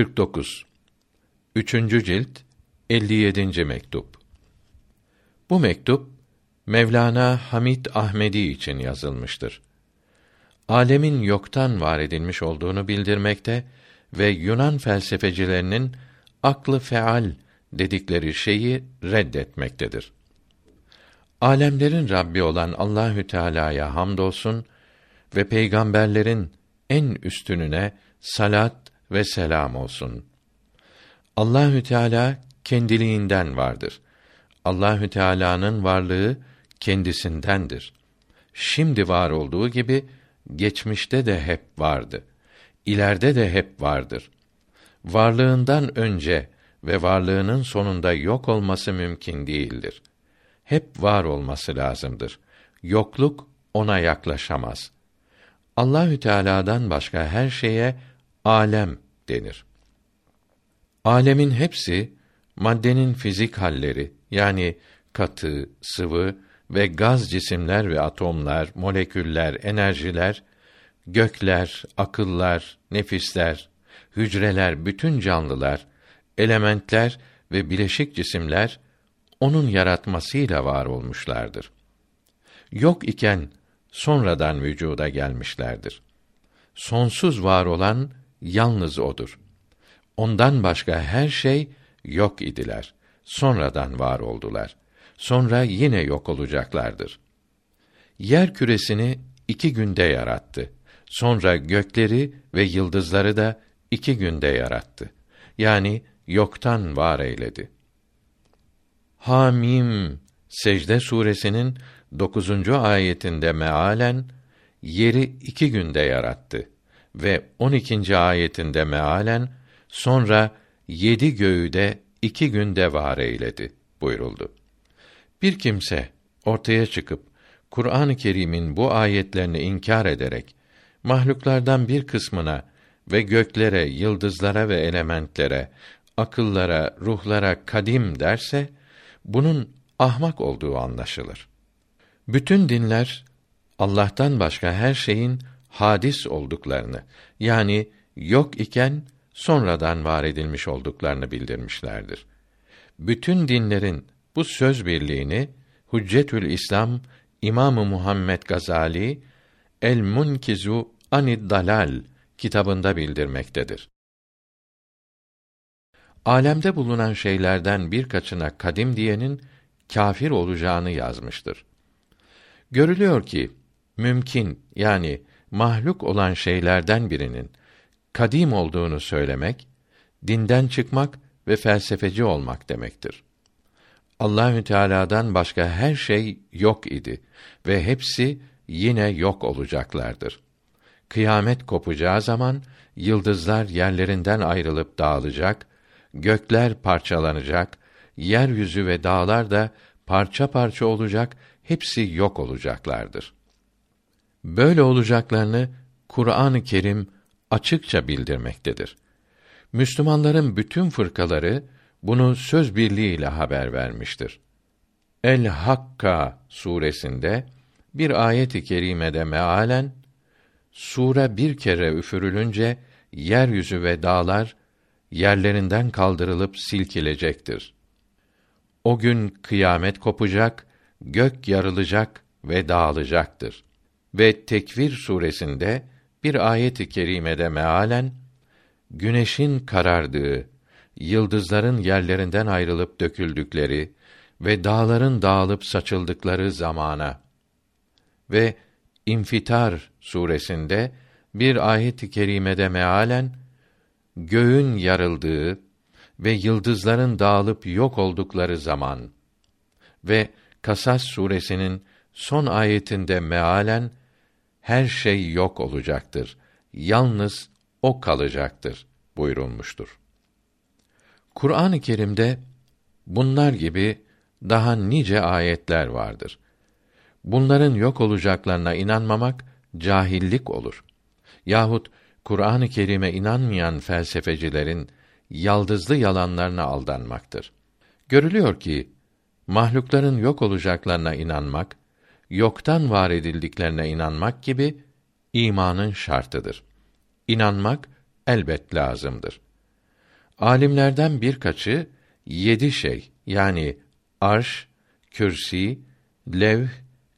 49 Üçüncü cilt 57. mektup Bu mektup Mevlana Hamid Ahmedi için yazılmıştır. Alemin yoktan var edilmiş olduğunu bildirmekte ve Yunan felsefecilerinin aklı feal dedikleri şeyi reddetmektedir. Alemlerin Rabbi olan Allahü Teala'ya hamdolsun ve peygamberlerin en üstününe salat ve selam olsun. Allahü Teala kendiliğinden vardır. Allahü Teala'nın varlığı kendisindendir. Şimdi var olduğu gibi geçmişte de hep vardı. İleride de hep vardır. Varlığından önce ve varlığının sonunda yok olması mümkün değildir. Hep var olması lazımdır. Yokluk ona yaklaşamaz. Allahü Teala'dan başka her şeye alem denir. Alemin hepsi maddenin fizik halleri yani katı, sıvı ve gaz cisimler ve atomlar, moleküller, enerjiler, gökler, akıllar, nefisler, hücreler, bütün canlılar, elementler ve bileşik cisimler onun yaratmasıyla var olmuşlardır. Yok iken sonradan vücuda gelmişlerdir. Sonsuz var olan yalnız odur. Ondan başka her şey yok idiler. Sonradan var oldular. Sonra yine yok olacaklardır. Yer küresini iki günde yarattı. Sonra gökleri ve yıldızları da iki günde yarattı. Yani yoktan var eyledi. Hamim Secde suresinin dokuzuncu ayetinde mealen yeri iki günde yarattı ve on ikinci ayetinde mealen sonra yedi göğü de iki günde var eyledi buyuruldu. Bir kimse ortaya çıkıp Kur'an-ı Kerim'in bu ayetlerini inkar ederek mahluklardan bir kısmına ve göklere, yıldızlara ve elementlere, akıllara, ruhlara kadim derse bunun ahmak olduğu anlaşılır. Bütün dinler Allah'tan başka her şeyin hadis olduklarını yani yok iken sonradan var edilmiş olduklarını bildirmişlerdir. Bütün dinlerin bu söz birliğini Hüccetül İslam İmamı Muhammed Gazali El Munkizu Anid Dalal kitabında bildirmektedir. Alemde bulunan şeylerden birkaçına kadim diyenin kâfir olacağını yazmıştır. Görülüyor ki mümkün yani mahluk olan şeylerden birinin kadim olduğunu söylemek dinden çıkmak ve felsefeci olmak demektir. Allahü Teala'dan başka her şey yok idi ve hepsi yine yok olacaklardır. Kıyamet kopacağı zaman yıldızlar yerlerinden ayrılıp dağılacak, gökler parçalanacak, yeryüzü ve dağlar da parça parça olacak, hepsi yok olacaklardır. Böyle olacaklarını Kur'an-ı Kerim açıkça bildirmektedir. Müslümanların bütün fırkaları bunu söz birliğiyle haber vermiştir. El Hakka suresinde bir ayet-i kerimede mealen sure bir kere üfürülünce yeryüzü ve dağlar yerlerinden kaldırılıp silkilecektir. O gün kıyamet kopacak, gök yarılacak ve dağılacaktır. Ve Tekvir suresinde bir ayet-i kerimede mealen güneşin karardığı, yıldızların yerlerinden ayrılıp döküldükleri ve dağların dağılıp saçıldıkları zamana. Ve İnfitar suresinde bir ayet-i kerimede mealen göğün yarıldığı ve yıldızların dağılıp yok oldukları zaman. Ve Kasas suresinin son ayetinde mealen her şey yok olacaktır. Yalnız o kalacaktır buyurulmuştur. Kur'an-ı Kerim'de bunlar gibi daha nice ayetler vardır. Bunların yok olacaklarına inanmamak cahillik olur. Yahut Kur'an-ı Kerim'e inanmayan felsefecilerin yaldızlı yalanlarına aldanmaktır. Görülüyor ki mahlukların yok olacaklarına inanmak, yoktan var edildiklerine inanmak gibi imanın şartıdır. İnanmak elbet lazımdır. Alimlerden birkaçı yedi şey yani arş, kürsi, levh,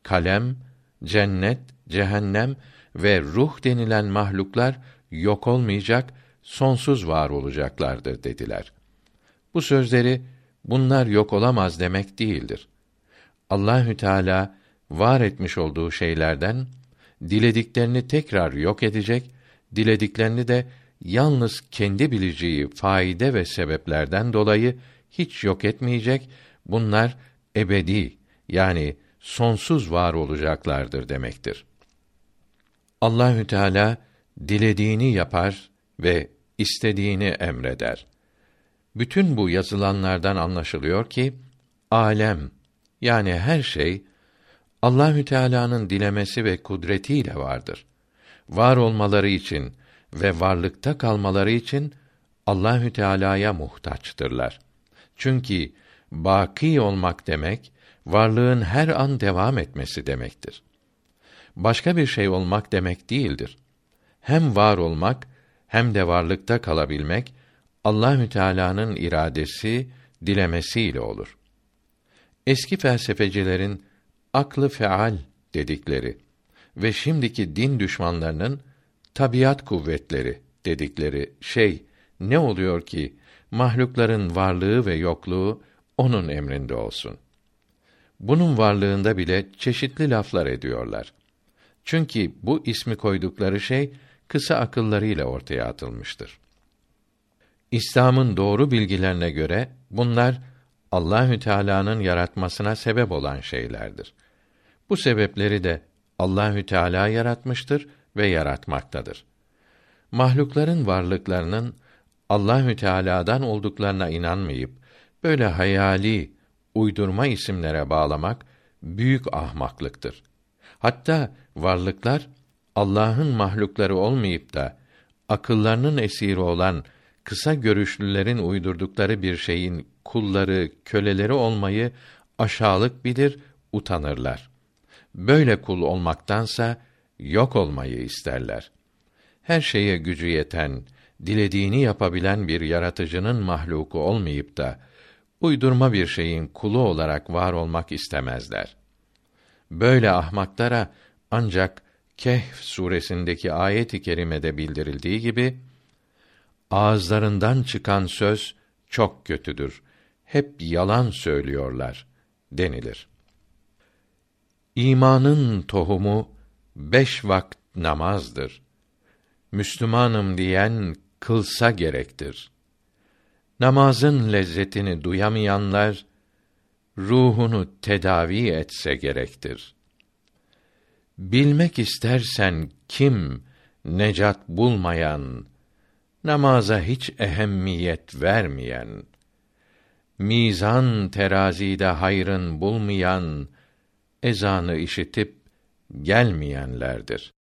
kalem, cennet, cehennem ve ruh denilen mahluklar yok olmayacak, sonsuz var olacaklardır dediler. Bu sözleri bunlar yok olamaz demek değildir. Allahü Teala var etmiş olduğu şeylerden dilediklerini tekrar yok edecek, dilediklerini de yalnız kendi bileceği faide ve sebeplerden dolayı hiç yok etmeyecek. Bunlar ebedi yani sonsuz var olacaklardır demektir. Allahü Teala dilediğini yapar ve istediğini emreder. Bütün bu yazılanlardan anlaşılıyor ki alem yani her şey Allahü Teala'nın dilemesi ve kudretiyle vardır. Var olmaları için ve varlıkta kalmaları için Allahü Teala'ya muhtaçtırlar. Çünkü baki olmak demek varlığın her an devam etmesi demektir. Başka bir şey olmak demek değildir. Hem var olmak hem de varlıkta kalabilmek Allahü Teala'nın iradesi, dilemesiyle olur. Eski felsefecilerin aklı feal dedikleri ve şimdiki din düşmanlarının tabiat kuvvetleri dedikleri şey ne oluyor ki mahlukların varlığı ve yokluğu onun emrinde olsun. Bunun varlığında bile çeşitli laflar ediyorlar. Çünkü bu ismi koydukları şey kısa akıllarıyla ortaya atılmıştır. İslam'ın doğru bilgilerine göre bunlar Allahü Teala'nın yaratmasına sebep olan şeylerdir. Bu sebepleri de Allahü Teala yaratmıştır ve yaratmaktadır. Mahlukların varlıklarının Allahü Teala'dan olduklarına inanmayıp böyle hayali, uydurma isimlere bağlamak büyük ahmaklıktır. Hatta varlıklar Allah'ın mahlukları olmayıp da akıllarının esiri olan kısa görüşlülerin uydurdukları bir şeyin kulları, köleleri olmayı aşağılık bilir, utanırlar. Böyle kul olmaktansa yok olmayı isterler. Her şeye gücü yeten, dilediğini yapabilen bir yaratıcının mahluku olmayıp da uydurma bir şeyin kulu olarak var olmak istemezler. Böyle ahmaklara ancak Kehf suresindeki ayet-i kerimede bildirildiği gibi ağızlarından çıkan söz çok kötüdür. Hep yalan söylüyorlar denilir. İmanın tohumu beş vakt namazdır. Müslümanım diyen kılsa gerektir. Namazın lezzetini duyamayanlar ruhunu tedavi etse gerektir. Bilmek istersen kim necat bulmayan, namaza hiç ehemmiyet vermeyen, mizan terazide hayrın bulmayan, ezanı işitip gelmeyenlerdir.